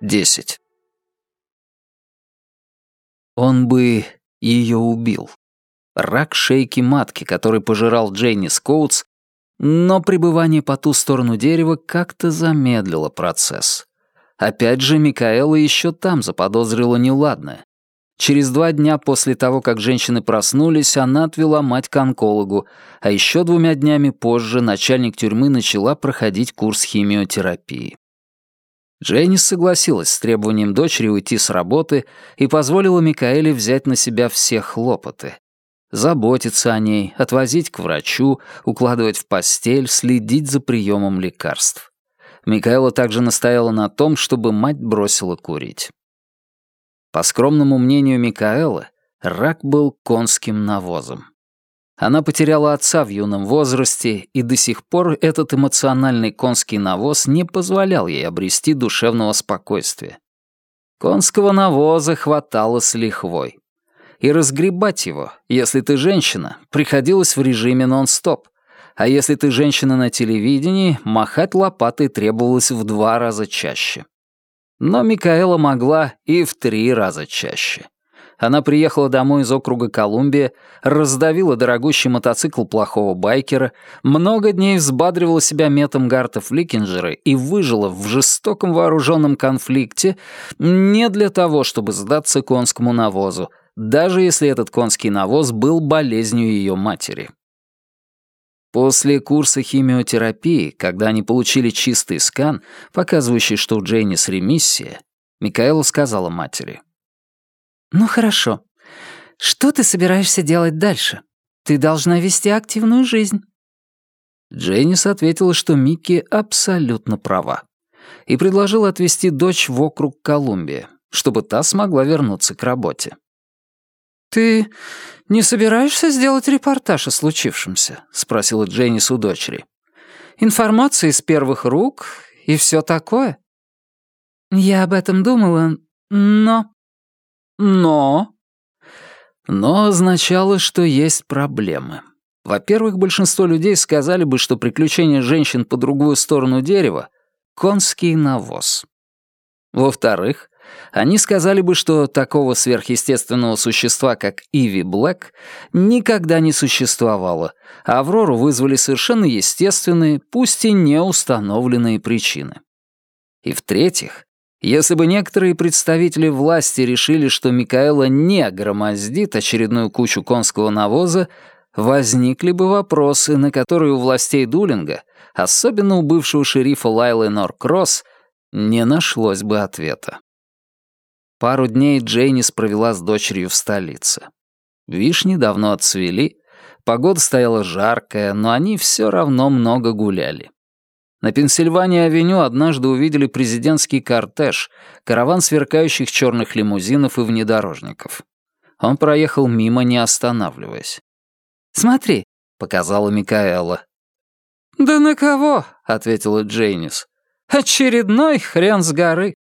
10. Он бы ее убил. Рак шейки матки, который пожирал Джейни Скоутс, но пребывание по ту сторону дерева как-то замедлило процесс. Опять же, Микаэла еще там заподозрила неладное. Через два дня после того, как женщины проснулись, она отвела мать к онкологу, а еще двумя днями позже начальник тюрьмы начала проходить курс химиотерапии. Дженнис согласилась с требованием дочери уйти с работы и позволила Микаэле взять на себя все хлопоты. Заботиться о ней, отвозить к врачу, укладывать в постель, следить за приемом лекарств. Микаэла также настояла на том, чтобы мать бросила курить. По скромному мнению Микаэлы, рак был конским навозом. Она потеряла отца в юном возрасте, и до сих пор этот эмоциональный конский навоз не позволял ей обрести душевного спокойствия. Конского навоза хватало с лихвой. И разгребать его, если ты женщина, приходилось в режиме нон-стоп. А если ты женщина на телевидении, махать лопатой требовалось в два раза чаще. Но Микаэла могла и в три раза чаще. Она приехала домой из округа Колумбия, раздавила дорогущий мотоцикл плохого байкера, много дней взбадривала себя метом Гартов Ликинджера и выжила в жестоком вооруженном конфликте не для того, чтобы сдаться конскому навозу, даже если этот конский навоз был болезнью ее матери. После курса химиотерапии, когда они получили чистый скан, показывающий, что у Джейнис ремиссия, Микаэла сказала матери. «Ну хорошо. Что ты собираешься делать дальше? Ты должна вести активную жизнь». Джейнис ответила, что Микки абсолютно права, и предложила отвезти дочь в округ Колумбия, чтобы та смогла вернуться к работе. «Ты не собираешься сделать репортаж о случившемся?» — спросила Дженнис у дочери. «Информация из первых рук и все такое?» «Я об этом думала, но...» «Но...» «Но» означало, что есть проблемы. Во-первых, большинство людей сказали бы, что приключения женщин по другую сторону дерева — конский навоз. Во-вторых, они сказали бы, что такого сверхъестественного существа, как Иви Блэк, никогда не существовало, а Аврору вызвали совершенно естественные, пусть и неустановленные причины. И в-третьих, если бы некоторые представители власти решили, что Микаэла не громоздит очередную кучу конского навоза, возникли бы вопросы, на которые у властей Дулинга, особенно у бывшего шерифа Лайлы Норкросс, не нашлось бы ответа. Пару дней Джейнис провела с дочерью в столице. Вишни давно отцвели, погода стояла жаркая, но они все равно много гуляли. На Пенсильвании-авеню однажды увидели президентский кортеж, караван сверкающих черных лимузинов и внедорожников. Он проехал мимо, не останавливаясь. «Смотри», — показала Микаэла. «Да на кого?» — ответила Джейнис. «Очередной хрен с горы».